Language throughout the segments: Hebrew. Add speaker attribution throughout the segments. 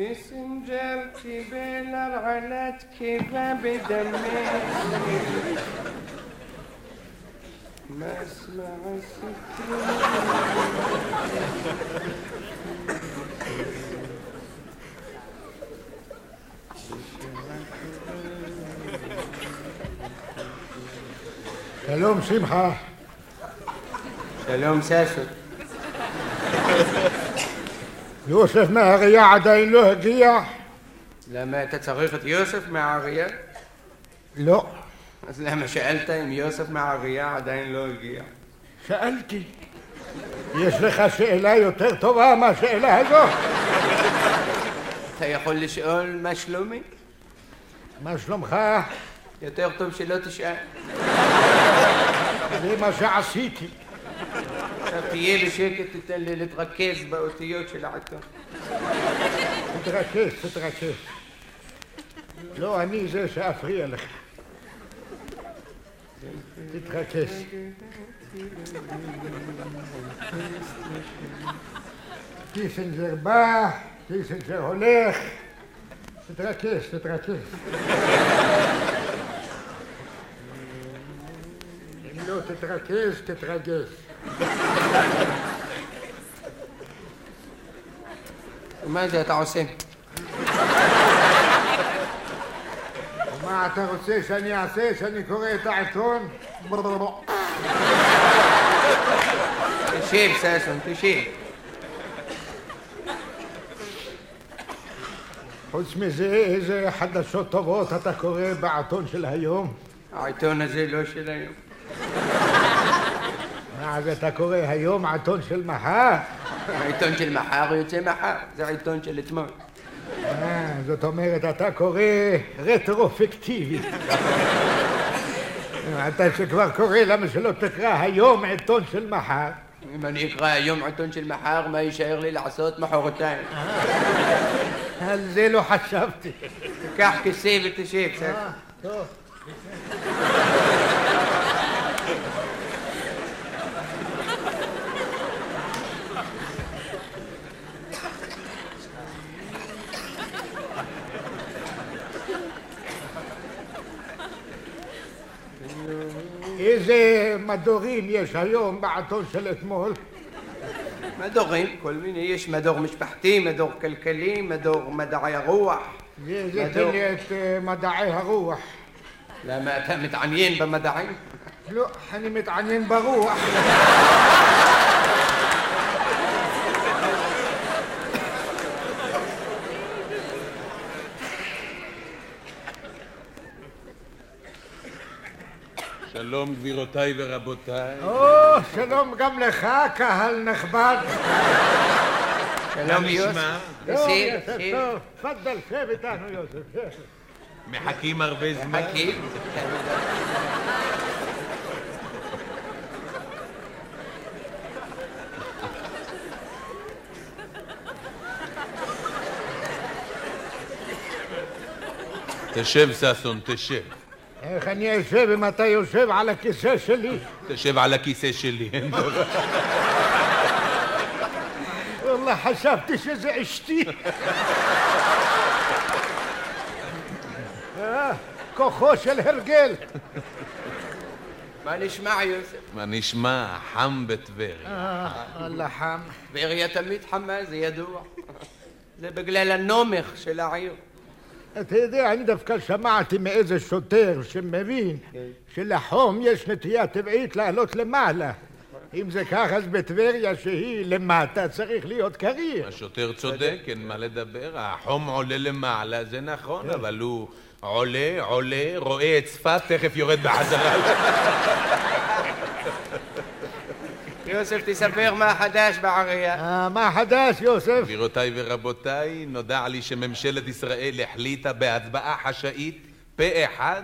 Speaker 1: تسنجر تبيلر على تكيفة بدمي ما اسمع
Speaker 2: السكين سلام
Speaker 1: سمحة سلام
Speaker 2: ساسو. מהראייה עדיין לא הגיע?
Speaker 1: למה אתה צריך את יוסף מהאריה?
Speaker 2: לא.
Speaker 1: אז למה שאלת אם יוסף מהאריה עדיין לא הגיע?
Speaker 2: שאלתי. יש לך שאלה יותר טובה מהשאלה הזו?
Speaker 1: אתה יכול לשאול מה שלומי?
Speaker 2: מה שלומך?
Speaker 1: יותר טוב שלא תשאל.
Speaker 2: זה מה שעשיתי.
Speaker 1: עכשיו תהיה בשקט, תיתן לי להתרכז באותיות של העיתון.
Speaker 2: תתרכז, תתרכז. לא אני זה שאפריע לך. תתרכז. passenger בא, passenger הולך. תתרכז, תתרכז. אם לא תתרכז, תתרגז.
Speaker 1: אתה עושה?
Speaker 2: מה אתה רוצה שאני אעשה? שאני קורא את העיתון?
Speaker 1: תשב ששון, תשב.
Speaker 2: חוץ מזה, איזה חדשות טובות אתה קורא בעיתון של היום?
Speaker 1: העיתון הזה לא של היום.
Speaker 2: מה, אז אתה קורא היום עיתון של מחר?
Speaker 1: העיתון של מחר יוצא מחר, זה העיתון של אתמול.
Speaker 2: אה, זאת אומרת, אתה קורא רטרופקטיבי. אתה שכבר קורא, למה שלא תקרא היום עיתון של מחר?
Speaker 1: אם אני אקרא היום עיתון של מחר, מה יישאר לי לעשות מחרתיים?
Speaker 2: על זה לא חשבתי.
Speaker 1: קח כיסא ותשב.
Speaker 2: אה, טוב. איזה מדורים יש היום בעיתון של אתמול?
Speaker 1: מדורים, כל מיני, יש מדור משפחתי, מדור כלכלי, מדור מדעי הרוח.
Speaker 2: זה
Speaker 1: מדור.
Speaker 2: לי את אה, מדעי הרוח.
Speaker 1: למה אתה מתעניין במדעים?
Speaker 2: לא, אני מתעניין ברוח.
Speaker 3: שלום גבירותיי ורבותיי.
Speaker 2: או, שלום גם לך, קהל נכבד.
Speaker 1: שלום יוסף.
Speaker 2: טוב. תפדל, שב איתנו, יוסף.
Speaker 3: מחכים הרבה זמן.
Speaker 1: מחכים.
Speaker 3: תשב ששון, תשב.
Speaker 2: איך אני אשב אם אתה יושב על הכיסא שלי?
Speaker 3: תשב על הכיסא שלי. אין דבר.
Speaker 2: والله חשבתי שזה אשתי. אה, כוחו של הרגל.
Speaker 1: מה נשמע יוסף?
Speaker 3: מה נשמע? חם בטבריה.
Speaker 2: אה, אללה חם.
Speaker 1: טבריה תמיד חמה, זה ידוע. זה בגלל הנומך של העיר.
Speaker 2: אתה יודע, אני דווקא שמעתי מאיזה שוטר שמבין שלחום יש נטייה טבעית לעלות למעלה. אם זה כך, אז בטבריה שהיא למטה צריך להיות קריר.
Speaker 3: השוטר צודק, אין מה לדבר. החום עולה למעלה, זה נכון, אבל הוא עולה, עולה, רואה את צפת, תכף יורד בחזרה.
Speaker 1: יוסף, תספר מה חדש בעירייה.
Speaker 2: אה, מה חדש, יוסף?
Speaker 3: גבירותיי ורבותיי, נודע לי שממשלת ישראל החליטה בהצבעה חשאית פה אחד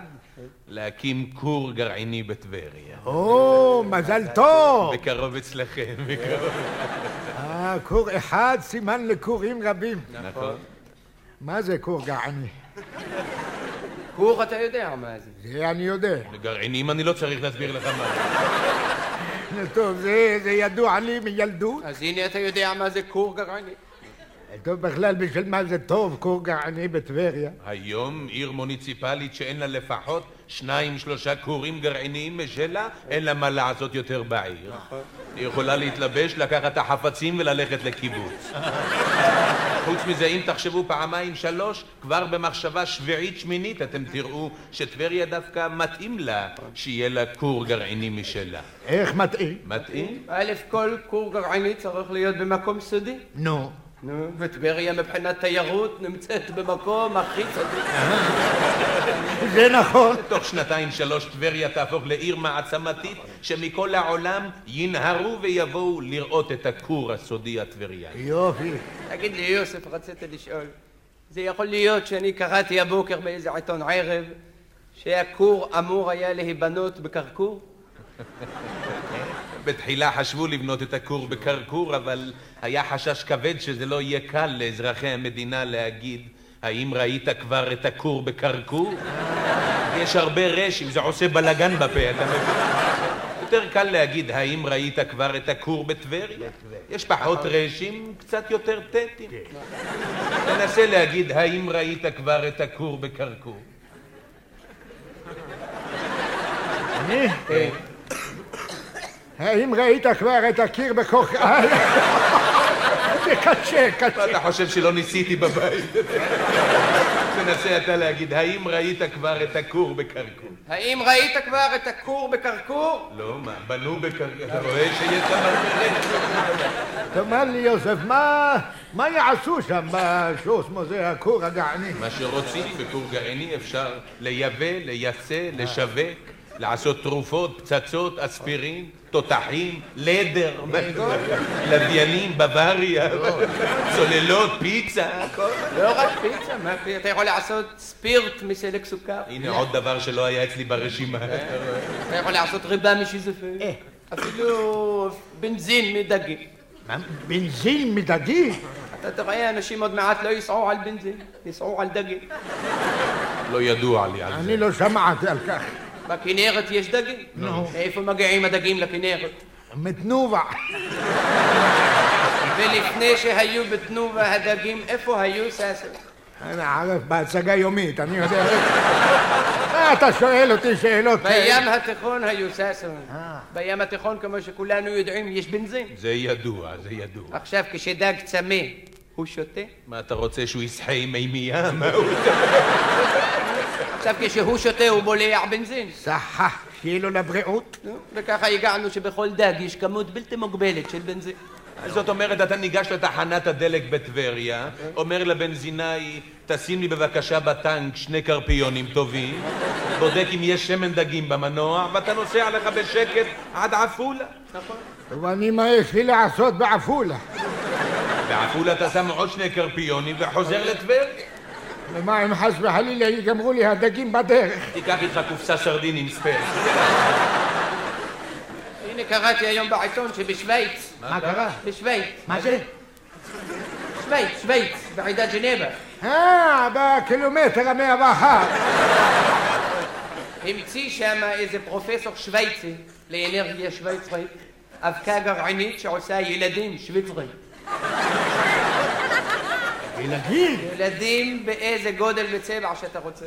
Speaker 3: להקים כור גרעיני בטבריה.
Speaker 2: או, מזל טוב.
Speaker 3: בקרוב אצלכם, בקרוב.
Speaker 2: אה, כור אחד סימן לכורים רבים.
Speaker 3: נכון.
Speaker 2: מה זה כור גרעיני?
Speaker 1: כור אתה יודע מה זה.
Speaker 2: זה אני יודע.
Speaker 3: גרעינים אני לא צריך להסביר לך מה זה.
Speaker 2: טוב, זה, זה ידוע לי מילדות.
Speaker 1: אז הנה אתה יודע מה זה כור גרעיני.
Speaker 2: טוב, בכלל בשביל מה זה טוב, כור גרעיני בטבריה?
Speaker 3: היום עיר מוניציפלית שאין לה לפחות שניים שלושה כורים גרעיניים משלה, אין לה מה לעשות יותר בעיר. היא יכולה להתלבש, לקחת את החפצים וללכת לקיבוץ. חוץ מזה, אם תחשבו פעמיים שלוש, כבר במחשבה שביעית שמינית אתם תראו שטבריה דווקא מתאים לה שיהיה לה כור גרעיני משלה.
Speaker 2: איך מתאים?
Speaker 3: מתאים?
Speaker 1: א', כל כור גרעיני צריך להיות במקום סודי.
Speaker 2: נו.
Speaker 1: נו, וטבריה מבחינת תיירות נמצאת במקום הכי סודי.
Speaker 2: זה נכון.
Speaker 3: תוך שנתיים שלוש טבריה תהפוך לעיר מעצמתית שמכל העולם ינהרו ויבואו לראות את הכור הסודי הטבריאני.
Speaker 2: יופי.
Speaker 1: תגיד לי, יוסף, רצית לשאול. זה יכול להיות שאני קראתי הבוקר באיזה עיתון ערב שהכור אמור היה להיבנות בכרכור?
Speaker 3: בתחילה חשבו לבנות את הכור בכרכור, אבל היה חשש כבד שזה לא יהיה קל לאזרחי המדינה להגיד האם ראית כבר את הכור בכרכור? יש הרבה רשים, זה עושה בלגן בפה, אתה מבין? יותר קל להגיד האם ראית כבר את הכור בטבריה? יש פחות רשים, קצת יותר טטים. תנסה להגיד האם ראית כבר את הכור בכרכור.
Speaker 2: אני? האם ראית כבר את הקיר בכוך... קשה,
Speaker 3: מה
Speaker 2: קשה.
Speaker 3: אתה חושב שלא ניסיתי בבית? תנסה אתה להגיד, האם ראית כבר את הכור בכרכור?
Speaker 1: האם ראית כבר את הכור בכרכור?
Speaker 3: לא, מה, בנו בכרכור, אתה רואה שיש שם הרבה.
Speaker 2: תאמר לי, יוסף, מה... מה יעשו שם בשוס, מה זה הכור הגעני?
Speaker 3: מה שרוצים בכור גרעיני אפשר לייבא, לייצא, לשווק, לעשות תרופות, פצצות, אספירין, תותחים, לדר, לוויינים, בוואריה, צוללות, פיצה.
Speaker 1: לא רק פיצה, מה, אתה יכול לעשות ספירט מסלק סוכר.
Speaker 3: הנה עוד דבר שלא היה אצלי ברשימה.
Speaker 1: אתה יכול לעשות ריבה משיזופים. אפילו בנזין מדגים.
Speaker 2: מה? בנזין מדגי?
Speaker 1: אתה תראה, אנשים עוד מעט לא ייסעו על בנזין, ייסעו על דגים.
Speaker 3: לא ידוע לי על זה.
Speaker 2: אני לא שמעתי על כך.
Speaker 1: בכנרת יש דגים.
Speaker 2: נו.
Speaker 1: איפה מגיעים הדגים לכנרת?
Speaker 2: מתנובה.
Speaker 1: ולפני שהיו בתנובה הדגים, איפה היו ססר?
Speaker 2: אני ערף בהצגה יומית, אני יודע. מה אתה שואל אותי שאלות כאלה?
Speaker 1: בים התיכון היו ססר. בים התיכון, כמו שכולנו יודעים, יש בנזין.
Speaker 3: זה ידוע, זה ידוע.
Speaker 1: עכשיו, כשדג צמא, הוא שותה?
Speaker 3: מה אתה רוצה שהוא יסחה עם מימייה? מה הוא...
Speaker 1: עכשיו, כשהוא שותה, הוא בולע בנזין.
Speaker 2: סחה, שיהיה לו לבריאות.
Speaker 1: נו, וככה הגענו שבכל דג יש כמות בלתי מוגבלת של בנזין.
Speaker 3: זאת אומרת, אתה ניגש לתחנת הדלק בטבריה, אומר לבנזינאי, תשים לי בבקשה בטנק שני קרפיונים טובים, בודק אם יש שמן דגים במנוע, ואתה נוסע לך בשקט עד עפולה.
Speaker 2: ואני, מה יש לי לעשות בעפולה?
Speaker 3: בעפולה אתה שם עוד שני קרפיונים וחוזר לטבריה.
Speaker 2: ומה אם חס וחלילה ייגמרו לי הדגים בדרך?
Speaker 3: תיקח איתך קופסה סרדינים ספייר.
Speaker 1: הנה, קראתי היום בעיתון שבשוויץ,
Speaker 2: מה קרה?
Speaker 1: בשוויץ,
Speaker 2: מה זה?
Speaker 1: שוויץ, שוויץ, בעידת ג'נבה,
Speaker 2: אה, בקילומטר המאה ואחת.
Speaker 1: המציא שם איזה פרופסור שוויצי לאנרגיה שוויצרית, אבקה גרעינית שעושה ילדים שוויצרים.
Speaker 2: ילדים?
Speaker 1: ילדים באיזה גודל וצבע שאתה רוצה.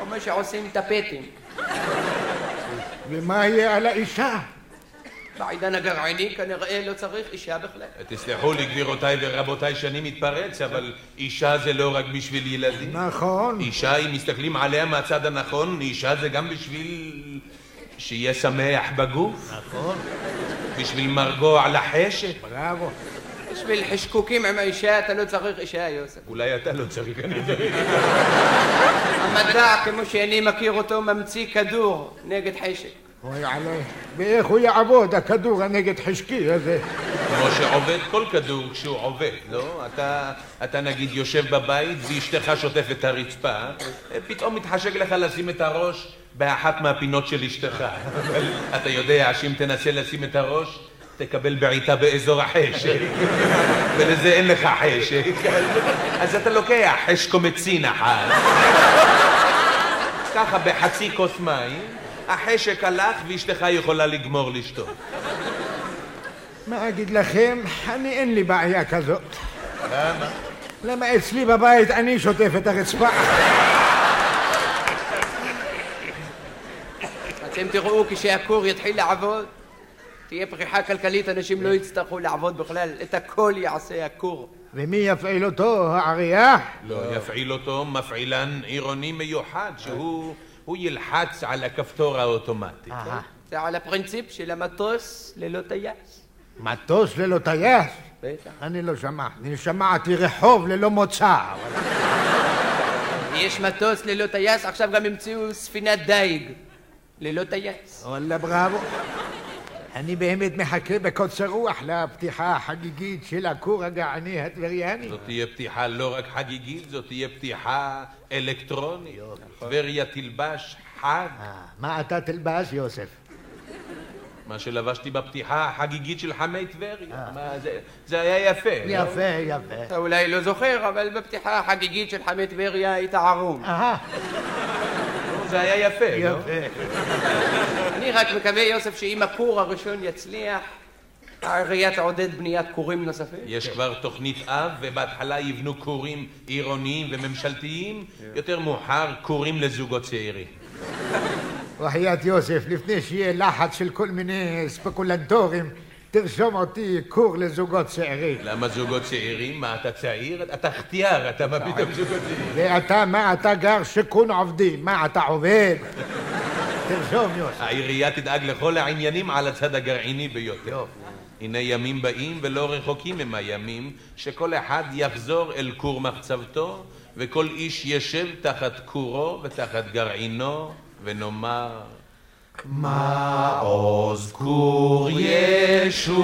Speaker 1: כמו שעושים טפטים.
Speaker 2: ומה יהיה על האישה?
Speaker 1: בעידן הגרעיני כנראה לא צריך אישה בכלל.
Speaker 3: תסלחו לי גבירותיי ורבותיי שאני מתפרץ, אבל אישה זה לא רק בשביל ילדים.
Speaker 2: נכון.
Speaker 3: אישה, אם מסתכלים עליה מהצד הנכון, אישה זה גם בשביל שיהיה שמח בגוף.
Speaker 2: נכון.
Speaker 3: בשביל מרגוע לחשת.
Speaker 2: בראבו.
Speaker 1: בשביל חשקוקים עם האישה אתה לא צריך אישה, יוסף.
Speaker 3: אולי אתה לא צריך, אני צריך.
Speaker 1: המדע, כמו שאני מכיר אותו, ממציא כדור נגד חשק.
Speaker 2: אוי עלי. ואיך הוא יעבוד, הכדור הנגד חשקי הזה?
Speaker 3: כמו שעובד כל כדור כשהוא עובד, לא? אתה, אתה נגיד יושב בבית ואשתך שוטפת את הרצפה, פתאום מתחשק לך לשים את הראש באחת מהפינות של אשתך. אתה יודע שאם תנסה לשים את הראש, תקבל בעיטה באזור החשק. ולזה אין לך חשק. אז אתה לוקח חשקומצין אחת, ככה בחצי כוס מים, החשק הלך ואשתך יכולה לגמור לשתות.
Speaker 2: מה אגיד לכם? אני אין לי בעיה כזאת.
Speaker 3: למה?
Speaker 2: למה אצלי בבית אני שוטף את הרצפה?
Speaker 1: אתם תראו כשהכור יתחיל לעבוד, תהיה פריחה כלכלית, אנשים לא יצטרכו לעבוד בכלל, את הכל יעשה הכור.
Speaker 2: ומי יפעיל אותו? העירייה?
Speaker 3: לא יפעיל אותו מפעילן עירוני מיוחד, שהוא הוא ילחץ על הכפתור האוטומטי.
Speaker 1: זה על הפרינציפ של המטוס ללא טייס.
Speaker 2: מטוס ללא טייס?
Speaker 1: בטח.
Speaker 2: אני לא שמעתי. אני שמעתי רחוב ללא מוצא.
Speaker 1: יש מטוס ללא טייס, עכשיו גם המציאו ספינת דייג ללא טייס.
Speaker 2: וואלה בראבו. אני באמת מחכה בקוצר רוח לפתיחה החגיגית של הכור הגעני הטבריאני.
Speaker 3: זאת תהיה פתיחה לא רק חגיגית, זאת תהיה פתיחה אלקטרונית. טבריה תלבש חג.
Speaker 2: אה, מה אתה תלבש, יוסף?
Speaker 3: מה שלבשתי בפתיחה החגיגית של חמי טבריה. מה, זה- היה יפה. לא?
Speaker 2: יפה, יפה.
Speaker 1: אתה אולי לא זוכר, אבל בפתיחה החגיגית של חמי טבריה היית ערום.
Speaker 3: זה היה יפה, לא?
Speaker 2: יפה.
Speaker 1: אני רק מקווה, יוסף, שאם הכור הראשון יצליח, העירייה תעודד בניית כורים נוספים.
Speaker 3: יש כבר תוכנית אב, ובהתחלה יבנו כורים עירוניים וממשלתיים, יותר מאוחר כורים לזוגות צעירים.
Speaker 2: וחיית יוסף, לפני שיהיה לחץ של כל מיני ספקולנטורים, תרשום אותי כור לזוגות צעירים.
Speaker 3: למה זוגות צעירים? מה, אתה צעיר? אתה חטיאר, אתה מה פתאום זוגות צעירים?
Speaker 2: ואתה, מה אתה גר שיכון עובדים? מה, אתה עובד? תרשום, יוסף.
Speaker 3: העירייה תדאג לכל העניינים על הצד הגרעיני ביותר. הנה ימים באים ולא רחוקים הם הימים שכל אחד יחזור אל כור מחצבתו וכל איש ישב תחת כורו ותחת גרעינו ונאמר מעוז כור ישועתי